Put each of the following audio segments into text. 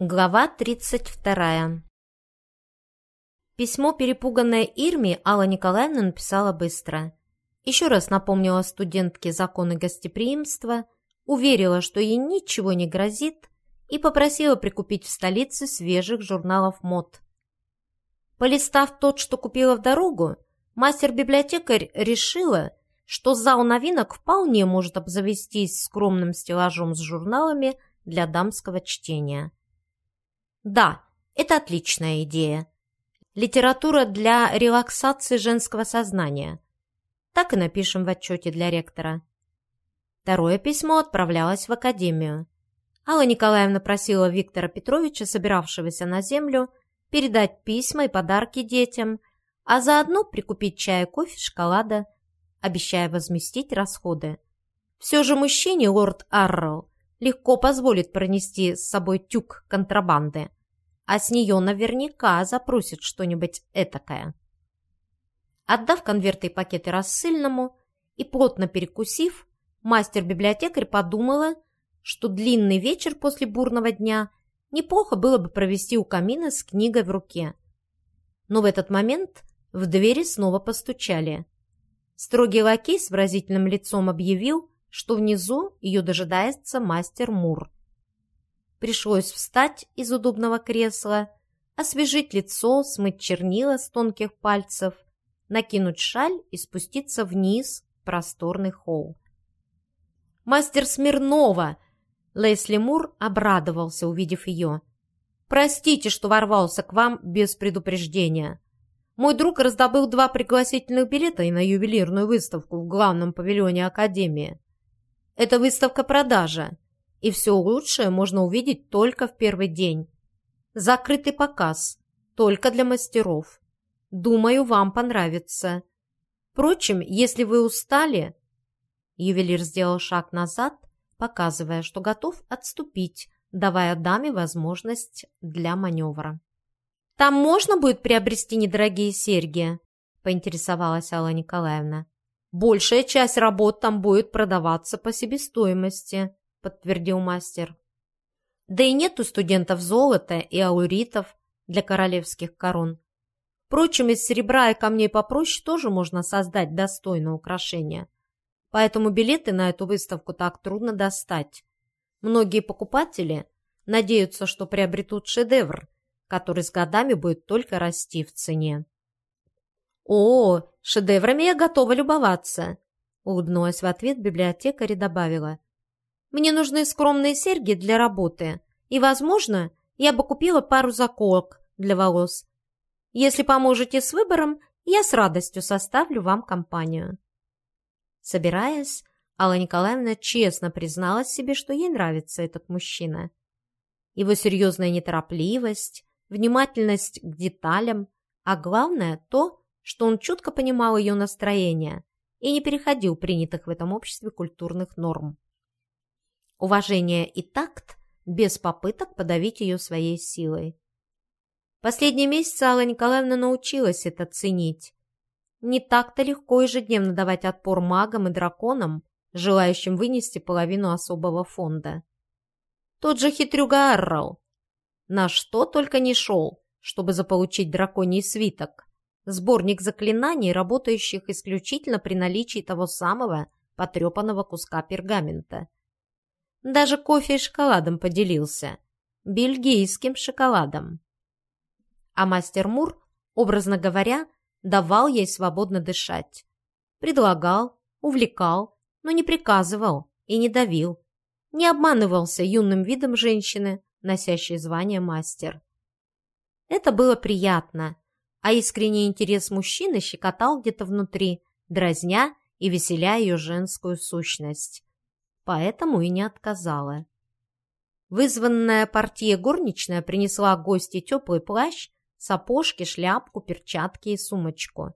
Глава 32. Письмо перепуганной Ирме Алла Николаевна написала быстро. Еще раз напомнила студентке законы гостеприимства, уверила, что ей ничего не грозит, и попросила прикупить в столице свежих журналов мод. Полистав тот, что купила в дорогу, мастер-библиотекарь решила, что зал новинок вполне может обзавестись скромным стеллажом с журналами для дамского чтения. Да, это отличная идея. Литература для релаксации женского сознания. Так и напишем в отчете для ректора. Второе письмо отправлялось в академию. Алла Николаевна просила Виктора Петровича, собиравшегося на землю, передать письма и подарки детям, а заодно прикупить чая, кофе, шоколада, обещая возместить расходы. Все же мужчине лорд Арроу легко позволит пронести с собой тюк контрабанды, а с нее наверняка запросит что-нибудь этакое. Отдав конверты и пакеты рассыльному и плотно перекусив, мастер-библиотекарь подумала, что длинный вечер после бурного дня неплохо было бы провести у камина с книгой в руке. Но в этот момент в двери снова постучали. Строгий лакей с выразительным лицом объявил, что внизу ее дожидается мастер Мур. Пришлось встать из удобного кресла, освежить лицо, смыть чернила с тонких пальцев, накинуть шаль и спуститься вниз в просторный холл. «Мастер Смирнова!» Лесли Мур обрадовался, увидев ее. «Простите, что ворвался к вам без предупреждения. Мой друг раздобыл два пригласительных билета и на ювелирную выставку в главном павильоне Академии. Это выставка-продажа, и все лучшее можно увидеть только в первый день. Закрытый показ, только для мастеров. Думаю, вам понравится. Впрочем, если вы устали...» Ювелир сделал шаг назад, показывая, что готов отступить, давая даме возможность для маневра. «Там можно будет приобрести недорогие серьги?» – поинтересовалась Алла Николаевна. Большая часть работ там будет продаваться по себестоимости, подтвердил мастер. Да и нет у студентов золота и ауритов для королевских корон. Впрочем, из серебра и камней попроще тоже можно создать достойное украшение. Поэтому билеты на эту выставку так трудно достать. Многие покупатели надеются, что приобретут шедевр, который с годами будет только расти в цене. «О, шедеврами я готова любоваться!» Улыбнулась в ответ библиотекарь и добавила. «Мне нужны скромные серьги для работы, и, возможно, я бы купила пару заколок для волос. Если поможете с выбором, я с радостью составлю вам компанию». Собираясь, Алла Николаевна честно призналась себе, что ей нравится этот мужчина. Его серьезная неторопливость, внимательность к деталям, а главное то, что он чутко понимал ее настроение и не переходил принятых в этом обществе культурных норм. Уважение и такт без попыток подавить ее своей силой. Последние месяцы Алла Николаевна научилась это ценить. Не так-то легко ежедневно давать отпор магам и драконам, желающим вынести половину особого фонда. Тот же хитрюга Аррал. На что только не шел, чтобы заполучить драконий свиток сборник заклинаний, работающих исключительно при наличии того самого потрепанного куска пергамента. Даже кофе и шоколадом поделился. Бельгийским шоколадом. А мастер Мур, образно говоря, давал ей свободно дышать. Предлагал, увлекал, но не приказывал и не давил. Не обманывался юным видом женщины, носящей звание мастер. Это было приятно, а искренний интерес мужчины щекотал где-то внутри, дразня и веселя ее женскую сущность. Поэтому и не отказала. Вызванная партия горничная принесла гости теплый плащ, сапожки, шляпку, перчатки и сумочку.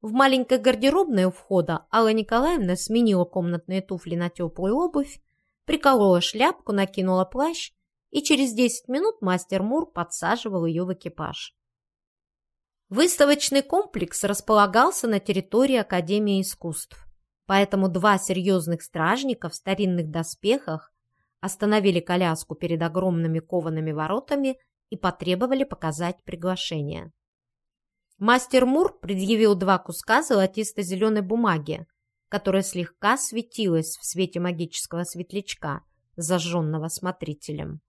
В маленькой гардеробной у входа Алла Николаевна сменила комнатные туфли на теплую обувь, приколола шляпку, накинула плащ, и через 10 минут мастер Мур подсаживал ее в экипаж. Выставочный комплекс располагался на территории Академии искусств, поэтому два серьезных стражника в старинных доспехах остановили коляску перед огромными коваными воротами и потребовали показать приглашение. Мастер Мур предъявил два куска золотисто-зеленой бумаги, которая слегка светилась в свете магического светлячка, зажженного смотрителем.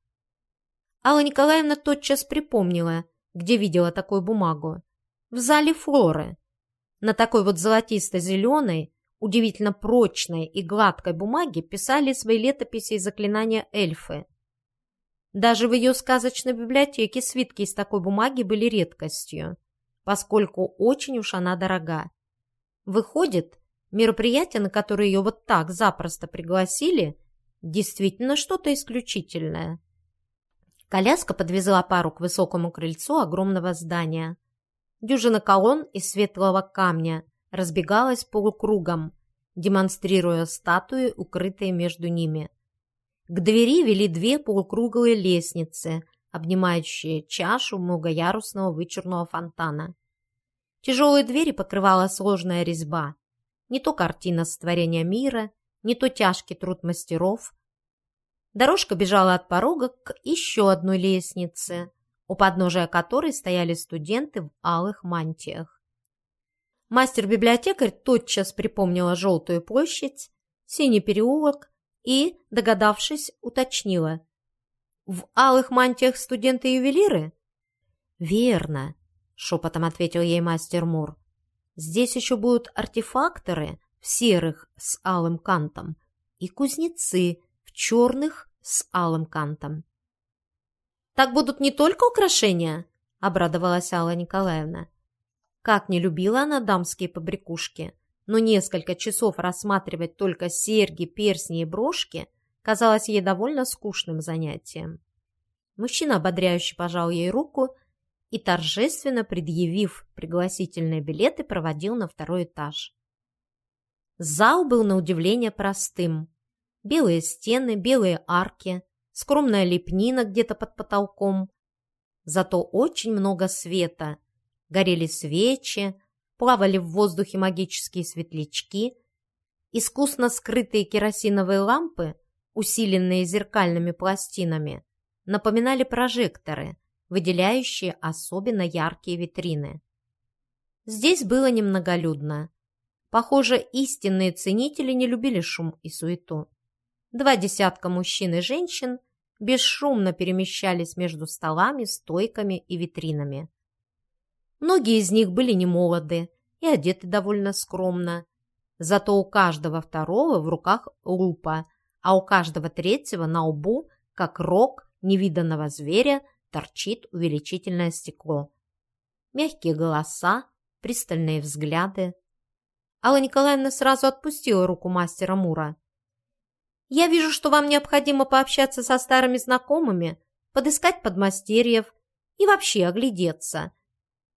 Алла Николаевна тотчас припомнила, где видела такую бумагу. В зале Флоры. На такой вот золотисто-зеленой, удивительно прочной и гладкой бумаге писали свои летописи и заклинания эльфы. Даже в ее сказочной библиотеке свитки из такой бумаги были редкостью, поскольку очень уж она дорога. Выходит, мероприятие, на которое ее вот так запросто пригласили, действительно что-то исключительное. Коляска подвезла пару к высокому крыльцу огромного здания. Дюжина колонн из светлого камня разбегалась полукругом, демонстрируя статуи, укрытые между ними. К двери вели две полукруглые лестницы, обнимающие чашу многоярусного вычурного фонтана. Тяжелые двери покрывала сложная резьба. Не то картина сотворения мира, не то тяжкий труд мастеров. Дорожка бежала от порога к еще одной лестнице, у подножия которой стояли студенты в алых мантиях. Мастер-библиотекарь тотчас припомнила желтую площадь, синий переулок и, догадавшись, уточнила. «В алых мантиях студенты-ювелиры?» «Верно», — шепотом ответил ей мастер Мур. «Здесь еще будут артефакторы в серых с алым кантом и кузнецы в черных с алым кантом». «Так будут не только украшения?» — обрадовалась Алла Николаевна. Как не любила она дамские побрякушки, но несколько часов рассматривать только серьги, персни и брошки казалось ей довольно скучным занятием. Мужчина ободряюще пожал ей руку и, торжественно предъявив пригласительные билеты, проводил на второй этаж. Зал был на удивление простым. Белые стены, белые арки, скромная лепнина где-то под потолком. Зато очень много света. Горели свечи, плавали в воздухе магические светлячки, искусно скрытые керосиновые лампы, усиленные зеркальными пластинами, напоминали прожекторы, выделяющие особенно яркие витрины. Здесь было немноголюдно. Похоже, истинные ценители не любили шум и суету. Два десятка мужчин и женщин бесшумно перемещались между столами, стойками и витринами. Многие из них были немолоды и одеты довольно скромно. Зато у каждого второго в руках лупа, а у каждого третьего на лбу, как рог невиданного зверя, торчит увеличительное стекло. Мягкие голоса, пристальные взгляды. Алла Николаевна сразу отпустила руку мастера Мура. «Я вижу, что вам необходимо пообщаться со старыми знакомыми, подыскать подмастерьев и вообще оглядеться.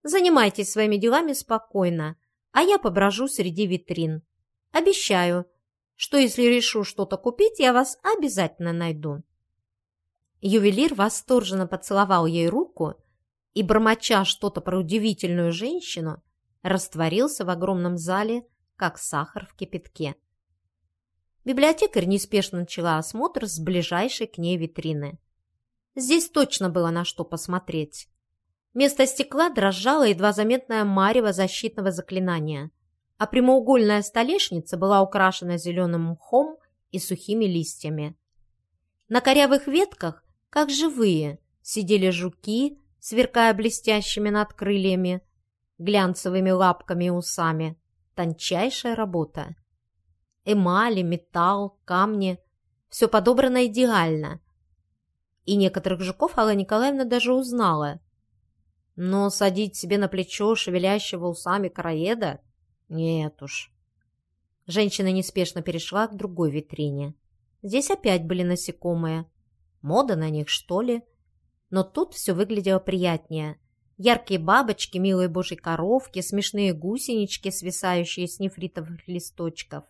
Занимайтесь своими делами спокойно, а я поброжу среди витрин. Обещаю, что если решу что-то купить, я вас обязательно найду». Ювелир восторженно поцеловал ей руку и, бормоча что-то про удивительную женщину, растворился в огромном зале, как сахар в кипятке. Библиотекарь неспешно начала осмотр с ближайшей к ней витрины. Здесь точно было на что посмотреть. Вместо стекла дрожала едва заметная марево защитного заклинания, а прямоугольная столешница была украшена зеленым мхом и сухими листьями. На корявых ветках, как живые, сидели жуки, сверкая блестящими над крыльями, глянцевыми лапками и усами. Тончайшая работа. Эмали, металл, камни – все подобрано идеально. И некоторых жуков Алла Николаевна даже узнала – но садить себе на плечо шевелящего усами короеда? Нет уж. Женщина неспешно перешла к другой витрине. Здесь опять были насекомые. Мода на них, что ли? Но тут все выглядело приятнее. Яркие бабочки, милые божьи коровки, смешные гусенички, свисающие с нефритовых листочков.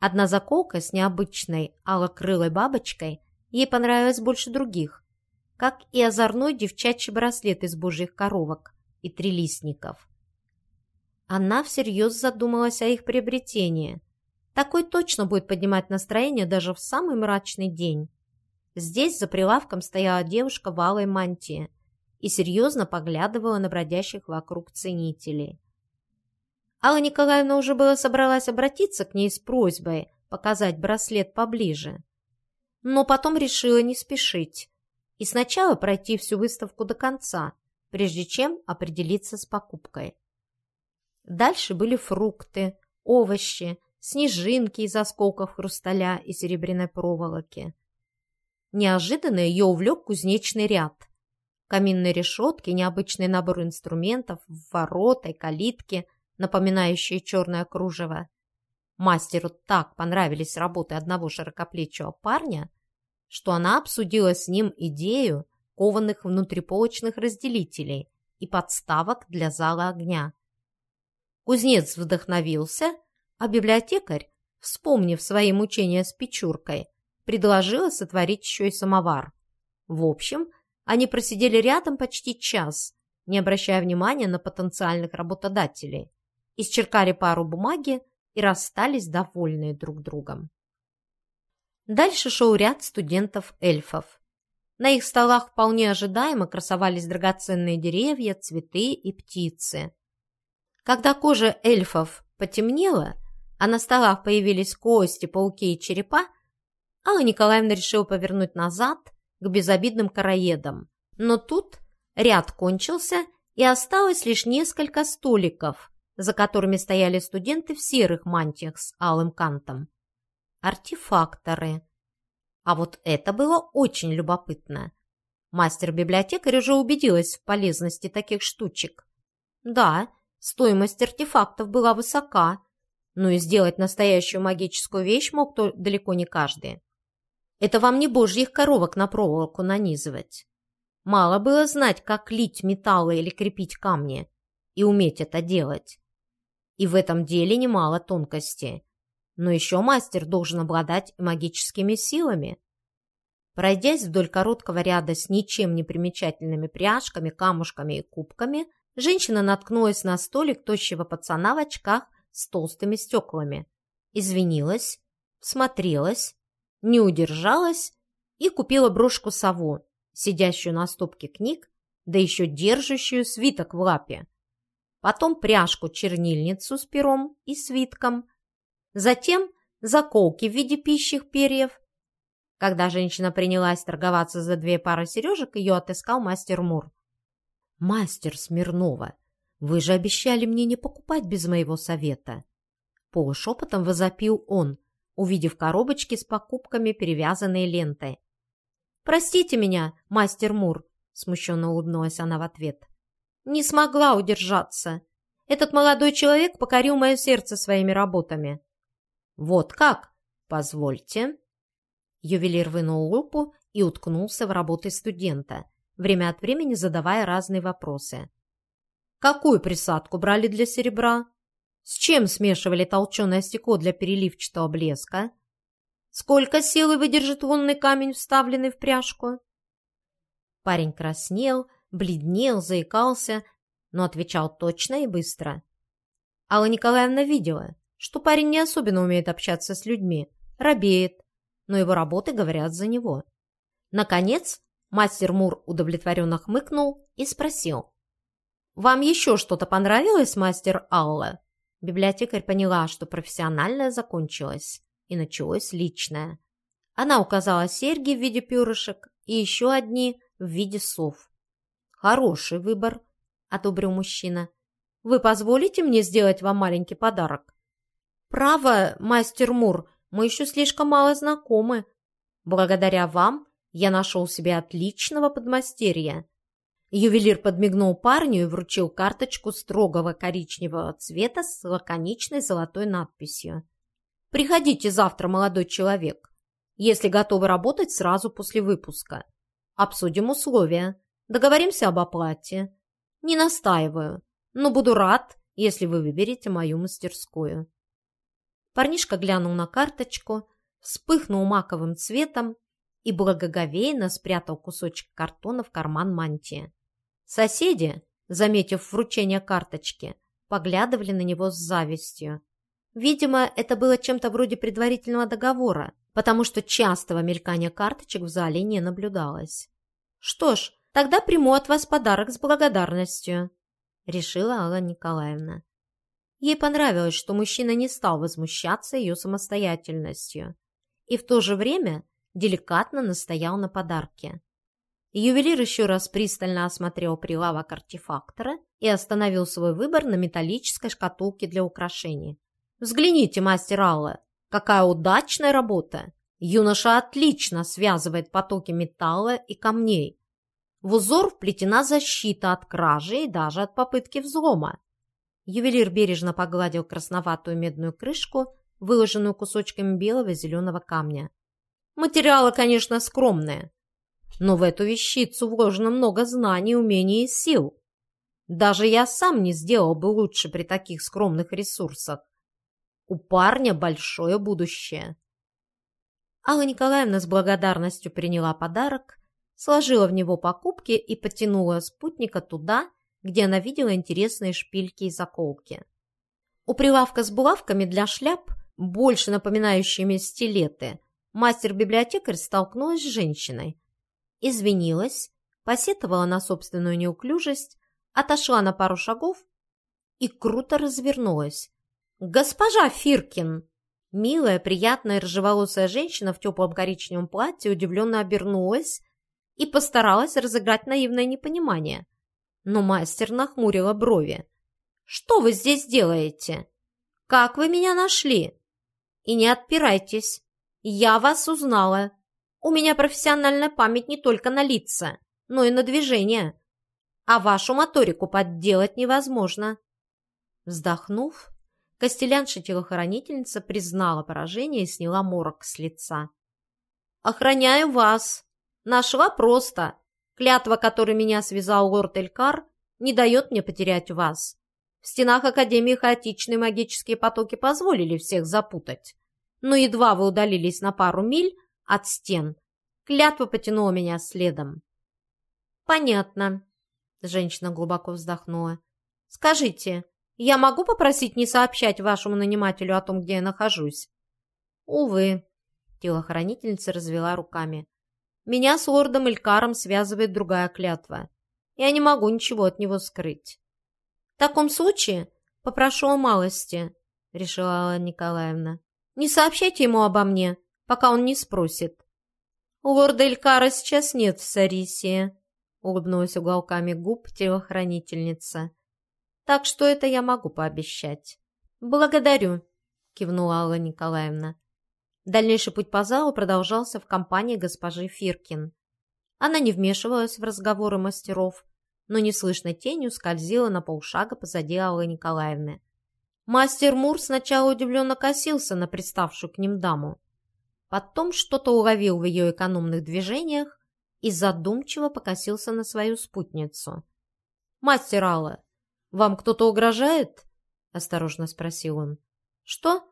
Одна заколка с необычной алокрылой бабочкой ей понравилась больше других как и озорной девчачий браслет из божьих коровок и трилистников. Она всерьез задумалась о их приобретении, Такой точно будет поднимать настроение даже в самый мрачный день. Здесь за прилавком стояла девушка в алой мантии и серьезно поглядывала на бродящих вокруг ценителей. Алла Николаевна уже было собралась обратиться к ней с просьбой показать браслет поближе, но потом решила не спешить и сначала пройти всю выставку до конца, прежде чем определиться с покупкой. Дальше были фрукты, овощи, снежинки из осколков хрусталя и серебряной проволоки. Неожиданно ее увлек кузнечный ряд. Каминные решетки, необычный набор инструментов, ворота и калитки, напоминающие черное кружево. Мастеру так понравились работы одного широкоплечего парня, что она обсудила с ним идею кованых внутриполочных разделителей и подставок для зала огня. Кузнец вдохновился, а библиотекарь, вспомнив свои мучения с печуркой, предложила сотворить еще и самовар. В общем, они просидели рядом почти час, не обращая внимания на потенциальных работодателей, исчеркали пару бумаги и расстались довольные друг другом. Дальше шел ряд студентов-эльфов. На их столах вполне ожидаемо красовались драгоценные деревья, цветы и птицы. Когда кожа эльфов потемнела, а на столах появились кости, пауки и черепа, Алла Николаевна решила повернуть назад к безобидным караедам. Но тут ряд кончился, и осталось лишь несколько столиков, за которыми стояли студенты в серых мантиях с алым кантом. Артефакторы. А вот это было очень любопытно. Мастер-библиотекарь уже убедилась в полезности таких штучек. Да, стоимость артефактов была высока, но и сделать настоящую магическую вещь мог то далеко не каждый. Это вам не божьих коровок на проволоку нанизывать. Мало было знать, как лить металлы или крепить камни, и уметь это делать. И в этом деле немало тонкостей. Но еще мастер должен обладать магическими силами. Пройдясь вдоль короткого ряда с ничем не примечательными пряжками, камушками и кубками, женщина наткнулась на столик тощего пацана в очках с толстыми стеклами. Извинилась, смотрелась, не удержалась и купила брошку-сову, сидящую на стопке книг, да еще держащую свиток в лапе. Потом пряжку-чернильницу с пером и свитком. Затем заколки в виде пищих перьев. Когда женщина принялась торговаться за две пары сережек, ее отыскал мастер Мур. «Мастер Смирнова, вы же обещали мне не покупать без моего совета!» Полушепотом возопил он – увидев коробочки с покупками, перевязанные лентой. «Простите меня, мастер Мур», — смущенно улыбнулась она в ответ. «Не смогла удержаться. Этот молодой человек покорил мое сердце своими работами». «Вот как? Позвольте». Ювелир вынул лупу и уткнулся в работы студента, время от времени задавая разные вопросы. «Какую присадку брали для серебра?» С чем смешивали толченое стекло для переливчатого блеска? Сколько силы выдержит лунный камень, вставленный в пряжку? Парень краснел, бледнел, заикался, но отвечал точно и быстро. Алла Николаевна видела, что парень не особенно умеет общаться с людьми, робеет, но его работы говорят за него. Наконец, мастер Мур удовлетворенно хмыкнул и спросил. «Вам еще что-то понравилось, мастер Алла?» Библиотекарь поняла, что профессиональное закончилось, и началось личное. Она указала серьги в виде перышек и еще одни в виде сов. «Хороший выбор», — одобрил мужчина. «Вы позволите мне сделать вам маленький подарок?» «Право, мастер Мур, мы еще слишком мало знакомы. Благодаря вам я нашел себе отличного подмастерья. Ювелир подмигнул парню и вручил карточку строгого коричневого цвета с лаконичной золотой надписью. «Приходите завтра, молодой человек, если готовы работать сразу после выпуска. Обсудим условия, договоримся об оплате. Не настаиваю, но буду рад, если вы выберете мою мастерскую». Парнишка глянул на карточку, вспыхнул маковым цветом и благоговейно спрятал кусочек картона в карман мантии. Соседи, заметив вручение карточки, поглядывали на него с завистью. Видимо, это было чем-то вроде предварительного договора, потому что частого мелькания карточек в зале не наблюдалось. «Что ж, тогда приму от вас подарок с благодарностью», — решила Алла Николаевна. Ей понравилось, что мужчина не стал возмущаться ее самостоятельностью и в то же время деликатно настоял на подарке. Ювелир еще раз пристально осмотрел прилавок артефактора и остановил свой выбор на металлической шкатулке для украшений. «Взгляните, мастер Алла, какая удачная работа! Юноша отлично связывает потоки металла и камней. В узор вплетена защита от кражи и даже от попытки взлома. Ювелир бережно погладил красноватую медную крышку, выложенную кусочками белого зеленого камня. Материалы, конечно, скромные, но в эту вещицу вложено много знаний, умений и сил. Даже я сам не сделал бы лучше при таких скромных ресурсах. У парня большое будущее. Алла Николаевна с благодарностью приняла подарок, сложила в него покупки и потянула спутника туда, где она видела интересные шпильки и заколки. У прилавка с булавками для шляп, больше напоминающими стилеты, мастер-библиотекарь столкнулась с женщиной, извинилась, посетовала на собственную неуклюжесть, отошла на пару шагов и круто развернулась. «Госпожа Фиркин!» Милая, приятная, рыжеволосая женщина в теплом коричневом платье удивленно обернулась и постаралась разыграть наивное непонимание. Но мастер нахмурила брови. «Что вы здесь делаете? Как вы меня нашли? И не отпирайтесь. Я вас узнала. У меня профессиональная память не только на лица, но и на движения. А вашу моторику подделать невозможно. Вздохнув, Костелянша-телохранительница признала поражение и сняла морок с лица. «Охраняю вас. Нашла просто. Клятва, которой меня связал лорд Элькар, не дает мне потерять вас. В стенах Академии хаотичные магические потоки позволили всех запутать. Но едва вы удалились на пару миль, от стен. Клятва потянула меня следом. «Понятно», — женщина глубоко вздохнула. «Скажите, я могу попросить не сообщать вашему нанимателю о том, где я нахожусь?» «Увы», — телохранительница развела руками. «Меня с лордом Илькаром связывает другая клятва. Я не могу ничего от него скрыть». «В таком случае попрошу о малости», — решила Алла Николаевна. «Не сообщайте ему обо мне, пока он не спросит. «У лорда Элькара сейчас нет в Сарисии», — улыбнулась уголками губ телохранительница. «Так что это я могу пообещать». «Благодарю», — кивнула Алла Николаевна. Дальнейший путь по залу продолжался в компании госпожи Фиркин. Она не вмешивалась в разговоры мастеров, но неслышной тенью скользила на полшага позади Аллы Николаевны. Мастер Мур сначала удивленно косился на приставшую к ним даму, Потом что-то уловил в ее экономных движениях и задумчиво покосился на свою спутницу. «Мастер Алла, вам кто-то угрожает?» – осторожно спросил он. «Что?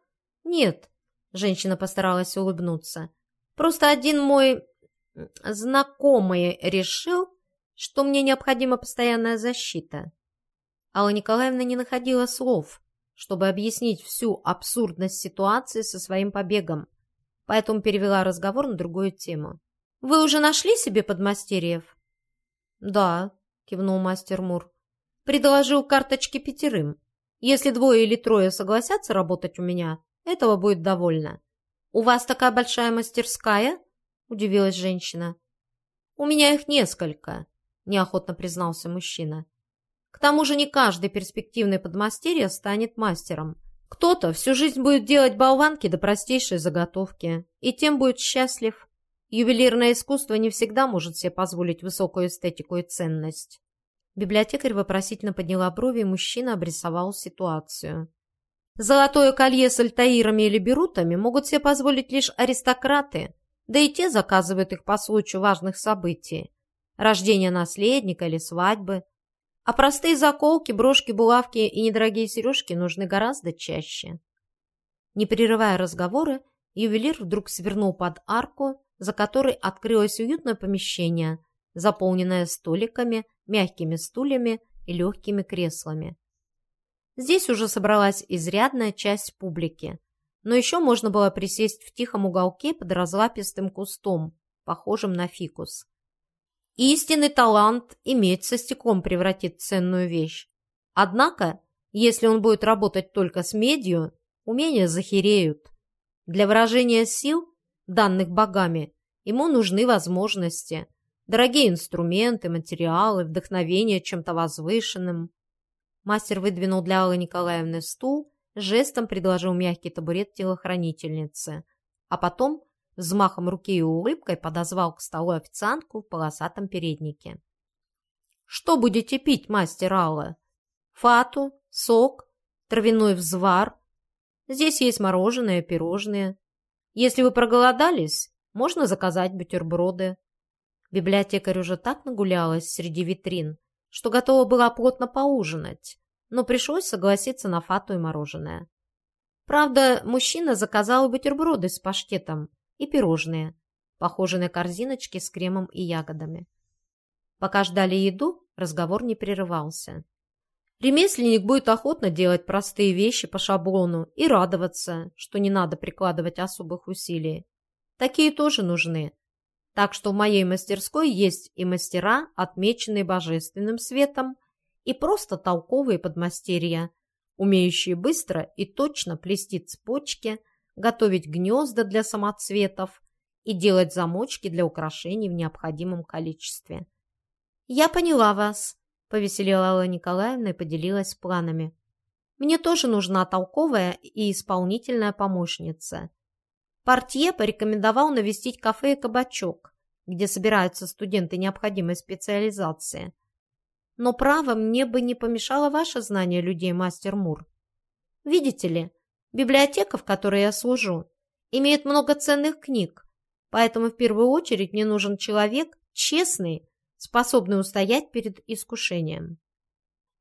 Нет», – женщина постаралась улыбнуться. «Просто один мой знакомый решил, что мне необходима постоянная защита». Алла Николаевна не находила слов, чтобы объяснить всю абсурдность ситуации со своим побегом поэтому перевела разговор на другую тему. «Вы уже нашли себе подмастерьев?» «Да», — кивнул мастер Мур. «Предложил карточки пятерым. Если двое или трое согласятся работать у меня, этого будет довольно». «У вас такая большая мастерская?» — удивилась женщина. «У меня их несколько», — неохотно признался мужчина. «К тому же не каждый перспективный подмастерье станет мастером. Кто-то всю жизнь будет делать болванки до простейшей заготовки, и тем будет счастлив. Ювелирное искусство не всегда может себе позволить высокую эстетику и ценность. Библиотекарь вопросительно подняла брови, и мужчина обрисовал ситуацию. Золотое колье с альтаирами или берутами могут себе позволить лишь аристократы, да и те заказывают их по случаю важных событий. Рождения наследника или свадьбы – а простые заколки, брошки, булавки и недорогие сережки нужны гораздо чаще. Не прерывая разговоры, ювелир вдруг свернул под арку, за которой открылось уютное помещение, заполненное столиками, мягкими стульями и легкими креслами. Здесь уже собралась изрядная часть публики, но еще можно было присесть в тихом уголке под разлапистым кустом, похожим на фикус. Истинный талант иметь со стеклом превратит ценную вещь. Однако, если он будет работать только с медью, умения захереют. Для выражения сил, данных богами, ему нужны возможности, дорогие инструменты, материалы, вдохновение чем-то возвышенным. Мастер выдвинул для Аллы Николаевны стул, жестом предложил мягкий табурет телохранительнице, а потом взмахом руки и улыбкой подозвал к столу официантку в полосатом переднике. «Что будете пить, мастер Алла? Фату, сок, травяной взвар? Здесь есть мороженое, пирожные. Если вы проголодались, можно заказать бутерброды». Библиотекарь уже так нагулялась среди витрин, что готова была плотно поужинать, но пришлось согласиться на фату и мороженое. Правда, мужчина заказал бутерброды с паштетом, и пирожные, похожие на корзиночки с кремом и ягодами. Пока ждали еду, разговор не прерывался. Ремесленник будет охотно делать простые вещи по шаблону и радоваться, что не надо прикладывать особых усилий. Такие тоже нужны. Так что в моей мастерской есть и мастера, отмеченные божественным светом, и просто толковые подмастерья, умеющие быстро и точно плести цепочки, готовить гнезда для самоцветов и делать замочки для украшений в необходимом количестве. «Я поняла вас», – повеселила Алла Николаевна и поделилась планами. «Мне тоже нужна толковая и исполнительная помощница. Портье порекомендовал навестить кафе и кабачок, где собираются студенты необходимой специализации. Но право мне бы не помешало ваше знание людей, мастер Мур. Видите ли, Библиотека, в которой я служу, имеет много ценных книг, поэтому в первую очередь мне нужен человек честный, способный устоять перед искушением.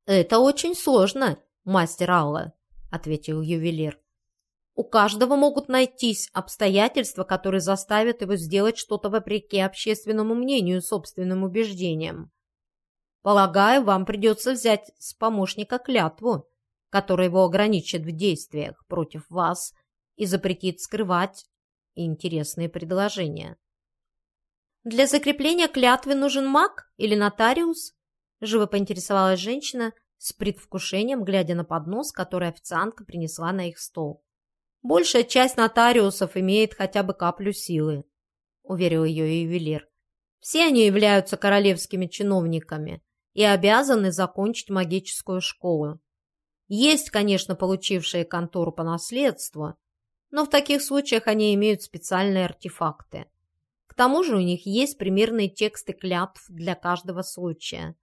«Это очень сложно, мастер Алла», — ответил ювелир. «У каждого могут найтись обстоятельства, которые заставят его сделать что-то вопреки общественному мнению и собственным убеждениям. Полагаю, вам придется взять с помощника клятву, который его ограничит в действиях против вас и запретит скрывать интересные предложения. «Для закрепления клятвы нужен маг или нотариус?» Живо поинтересовалась женщина с предвкушением, глядя на поднос, который официантка принесла на их стол. «Большая часть нотариусов имеет хотя бы каплю силы», — уверил ее ювелир. «Все они являются королевскими чиновниками и обязаны закончить магическую школу. Есть, конечно, получившие контору по наследству, но в таких случаях они имеют специальные артефакты. К тому же у них есть примерные тексты клятв для каждого случая.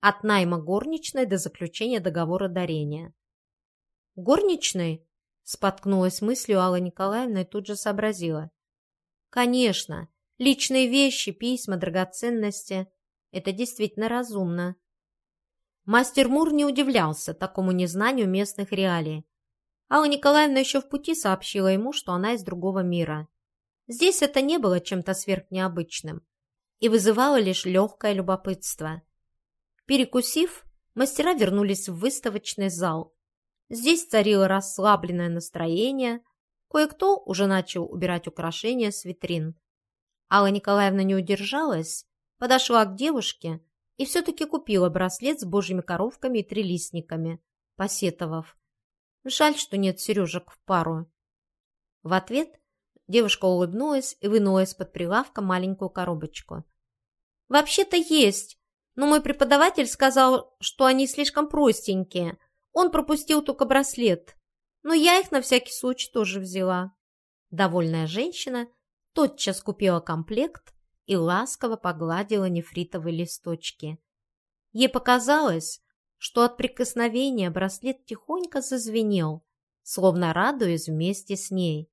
От найма горничной до заключения договора дарения. «Горничной?» – споткнулась мыслью Алла Николаевна и тут же сообразила. «Конечно, личные вещи, письма, драгоценности – это действительно разумно. Мастер Мур не удивлялся такому незнанию местных реалий. Алла Николаевна еще в пути сообщила ему, что она из другого мира. Здесь это не было чем-то сверхнеобычным и вызывало лишь легкое любопытство. Перекусив, мастера вернулись в выставочный зал. Здесь царило расслабленное настроение, кое-кто уже начал убирать украшения с витрин. Алла Николаевна не удержалась, подошла к девушке и все-таки купила браслет с божьими коровками и трилистниками, посетовав. Жаль, что нет сережек в пару. В ответ девушка улыбнулась и вынула из-под прилавка маленькую коробочку. «Вообще-то есть, но мой преподаватель сказал, что они слишком простенькие. Он пропустил только браслет, но я их на всякий случай тоже взяла». Довольная женщина тотчас купила комплект и ласково погладила нефритовые листочки. Ей показалось, что от прикосновения браслет тихонько зазвенел, словно радуясь вместе с ней.